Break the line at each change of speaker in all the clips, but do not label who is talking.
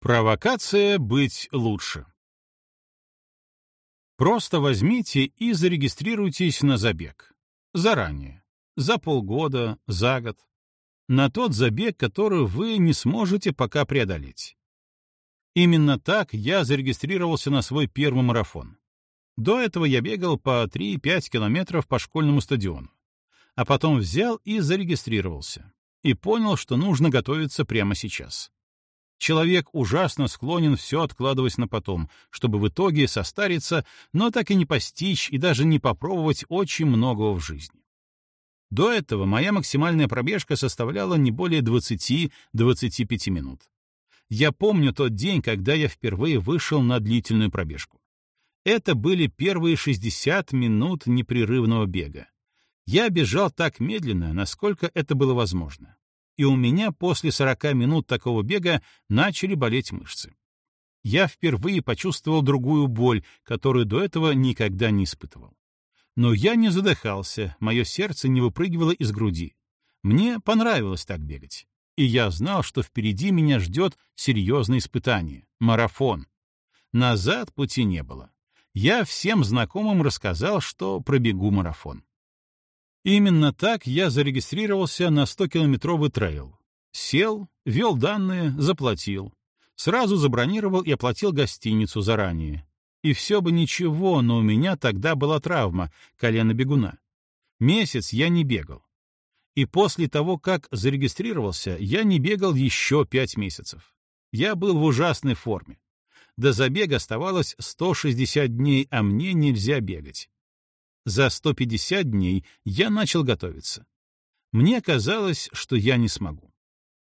Провокация быть лучше. Просто возьмите и зарегистрируйтесь на забег. Заранее. За полгода, за год. На тот забег, который вы не сможете пока преодолеть. Именно так я зарегистрировался на свой первый марафон. До этого я бегал по 3-5 километров по школьному стадиону. А потом взял и зарегистрировался. И понял, что нужно готовиться прямо сейчас. Человек ужасно склонен все откладывать на потом, чтобы в итоге состариться, но так и не постичь и даже не попробовать очень многого в жизни. До этого моя максимальная пробежка составляла не более 20-25 минут. Я помню тот день, когда я впервые вышел на длительную пробежку. Это были первые 60 минут непрерывного бега. Я бежал так медленно, насколько это было возможно и у меня после 40 минут такого бега начали болеть мышцы. Я впервые почувствовал другую боль, которую до этого никогда не испытывал. Но я не задыхался, мое сердце не выпрыгивало из груди. Мне понравилось так бегать. И я знал, что впереди меня ждет серьезное испытание — марафон. Назад пути не было. Я всем знакомым рассказал, что пробегу марафон. Именно так я зарегистрировался на 100-километровый трейл. Сел, ввел данные, заплатил. Сразу забронировал и оплатил гостиницу заранее. И все бы ничего, но у меня тогда была травма, колено бегуна. Месяц я не бегал. И после того, как зарегистрировался, я не бегал еще пять месяцев. Я был в ужасной форме. До забега оставалось 160 дней, а мне нельзя бегать. За 150 дней я начал готовиться. Мне казалось, что я не смогу.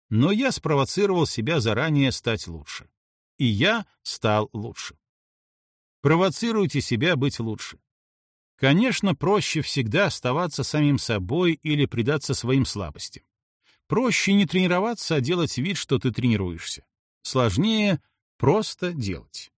Но я спровоцировал себя заранее стать лучше. И я стал лучше. Провоцируйте себя быть лучше. Конечно, проще всегда оставаться самим собой или предаться своим слабостям. Проще не тренироваться, а делать вид, что ты тренируешься. Сложнее просто делать.